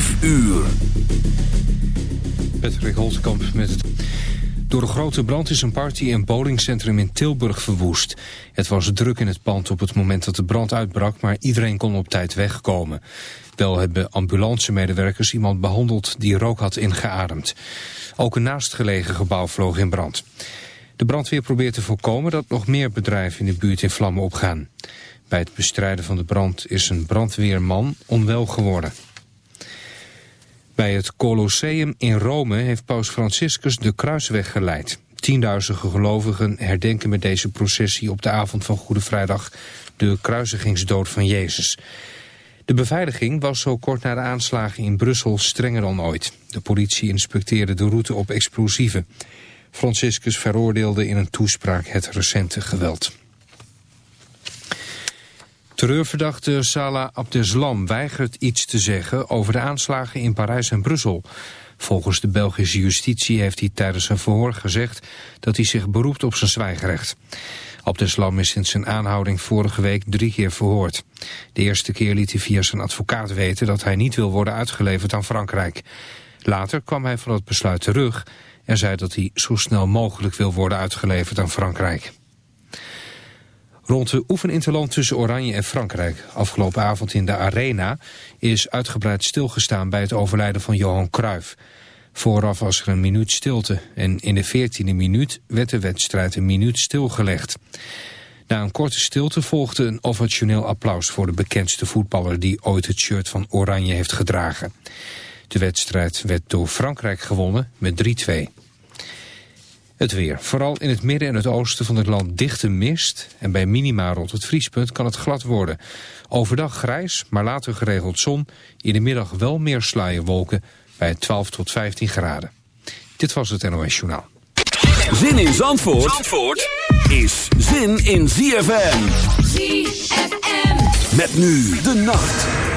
5 uur. Patrick Holtkamp met het... Door een grote brand is een party- en bowlingcentrum in Tilburg verwoest. Het was druk in het pand op het moment dat de brand uitbrak... maar iedereen kon op tijd wegkomen. Wel hebben ambulancemedewerkers iemand behandeld die rook had ingeademd. Ook een naastgelegen gebouw vloog in brand. De brandweer probeert te voorkomen dat nog meer bedrijven in de buurt in vlammen opgaan. Bij het bestrijden van de brand is een brandweerman onwel geworden. Bij het Colosseum in Rome heeft paus Franciscus de kruisweg geleid. Tienduizenden gelovigen herdenken met deze processie op de avond van Goede Vrijdag de kruisigingsdood van Jezus. De beveiliging was zo kort na de aanslagen in Brussel strenger dan ooit. De politie inspecteerde de route op explosieven. Franciscus veroordeelde in een toespraak het recente geweld. Terreurverdachte Salah Abdeslam weigert iets te zeggen over de aanslagen in Parijs en Brussel. Volgens de Belgische justitie heeft hij tijdens een verhoor gezegd dat hij zich beroept op zijn zwijgerecht. Abdeslam is sinds zijn aanhouding vorige week drie keer verhoord. De eerste keer liet hij via zijn advocaat weten dat hij niet wil worden uitgeleverd aan Frankrijk. Later kwam hij van het besluit terug en zei dat hij zo snel mogelijk wil worden uitgeleverd aan Frankrijk. Rond de oefeninterland tussen Oranje en Frankrijk, afgelopen avond in de Arena, is uitgebreid stilgestaan bij het overlijden van Johan Cruijff. Vooraf was er een minuut stilte en in de veertiende minuut werd de wedstrijd een minuut stilgelegd. Na een korte stilte volgde een ovationeel applaus voor de bekendste voetballer die ooit het shirt van Oranje heeft gedragen. De wedstrijd werd door Frankrijk gewonnen met 3-2. Het weer. Vooral in het midden en het oosten van het land dichte mist. En bij minima rond het vriespunt kan het glad worden. Overdag grijs, maar later geregeld zon. In de middag wel meer sluierwolken bij 12 tot 15 graden. Dit was het NOS Journaal. Zin in Zandvoort, Zandvoort is zin in ZFM. ZFM. Met nu de nacht.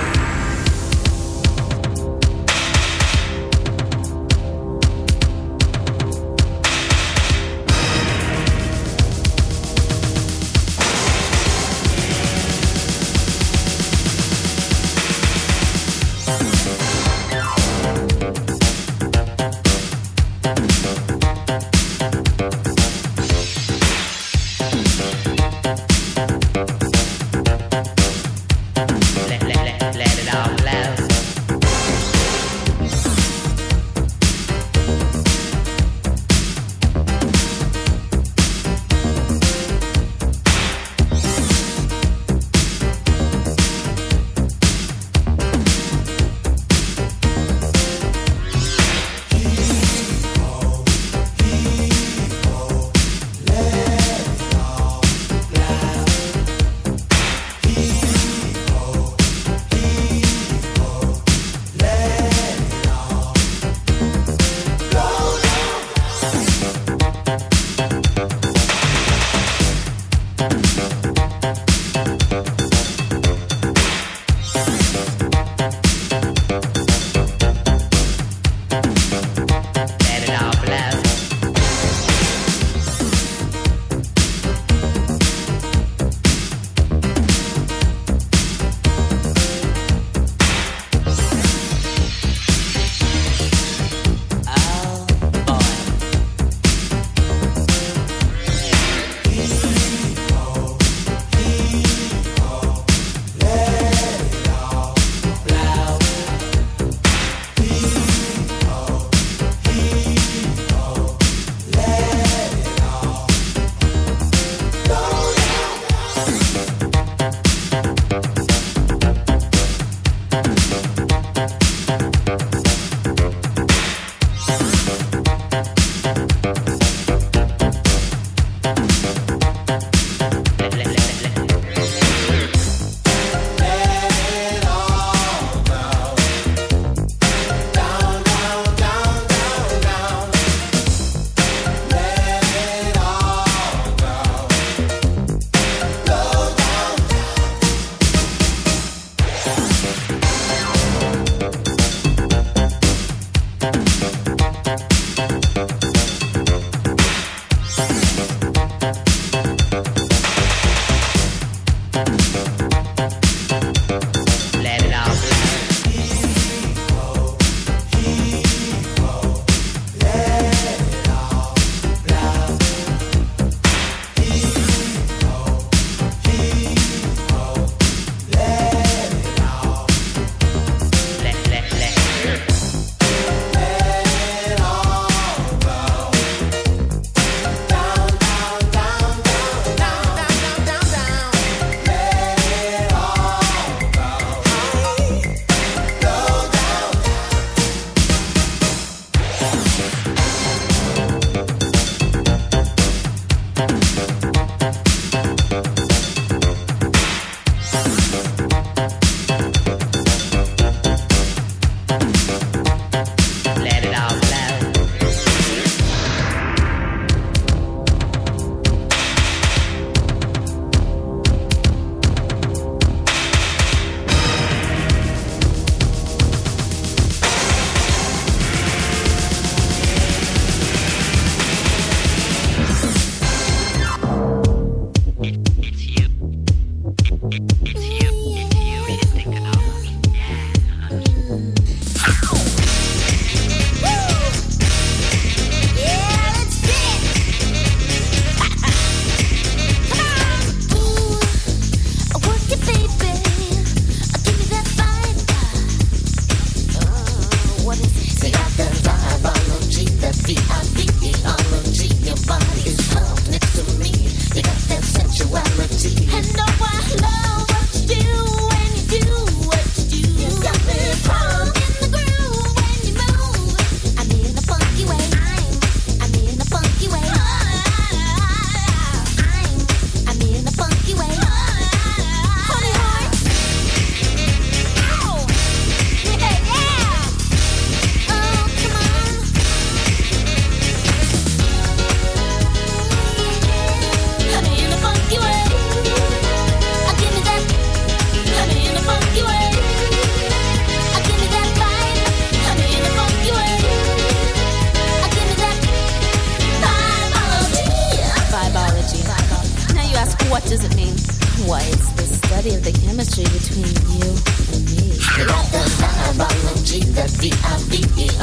the V-I-V-E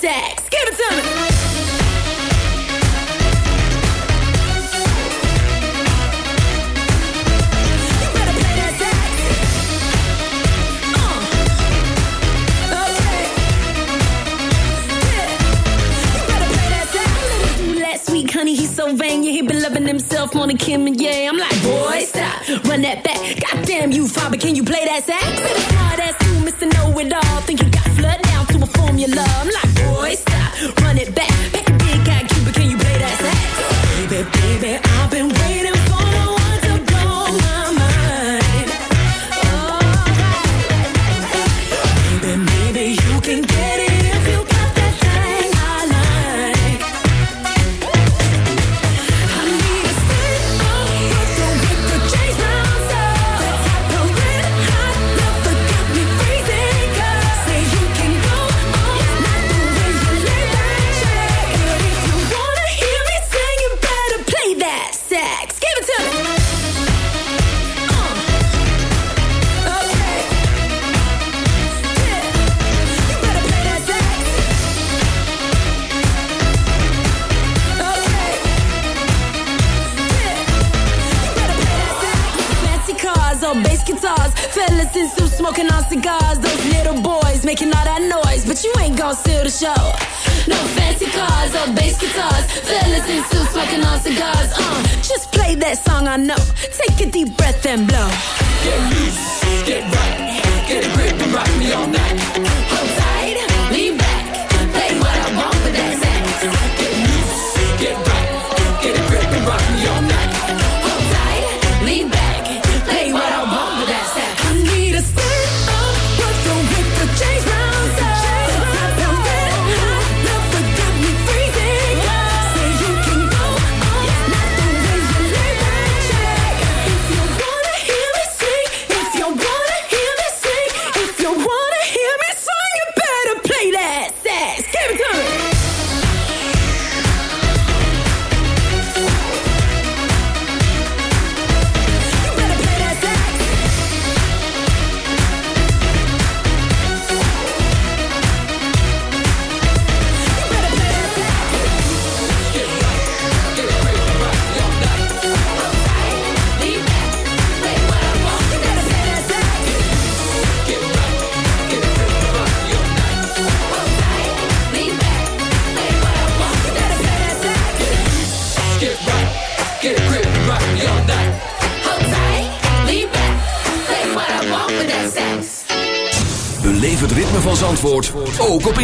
sex. Give it to me. Sweet uh, honey, he's so vain, yeah, he been loving himself more than Kim and yeah. I'm like, boy, stop, run that back. Goddamn you, father, can you play that sax?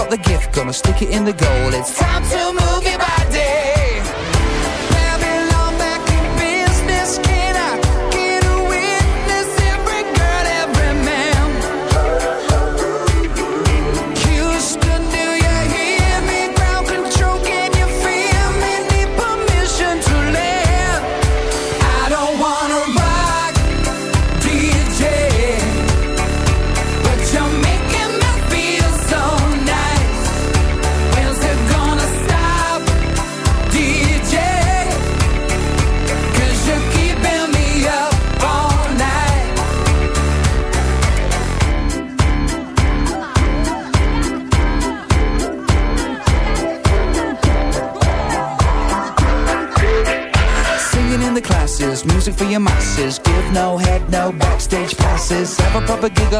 got the gift, gonna stick it in the goal. It's time to move it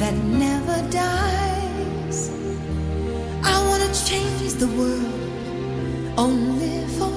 that never dies. I wanna change the world only for.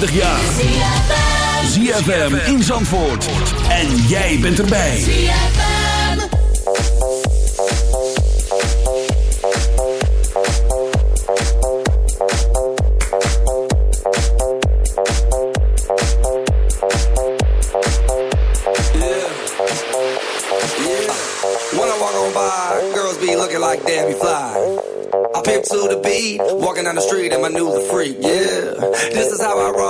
25 jaar. ZFM in Zandvoort. En jij bent erbij. When I walk on by, girls be looking like Debbie Fly. I pimp to the beat, walking down the street and my new the freak, yeah. This is how I roll,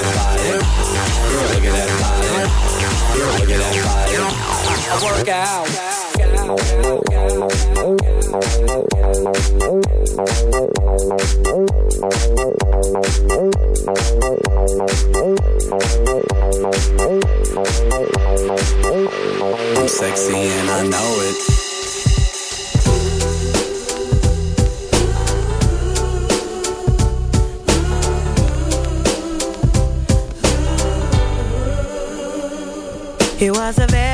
I, work out. I'm sexy and I know it. He was a very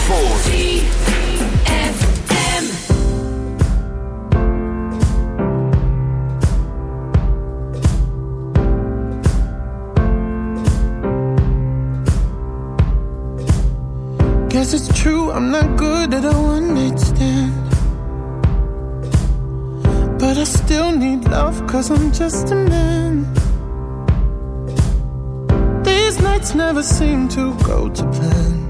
Zandvoort. Guess it's true, I'm not good at a one night stand. But I still need love cause I'm just a man. These nights never seem to go to plan.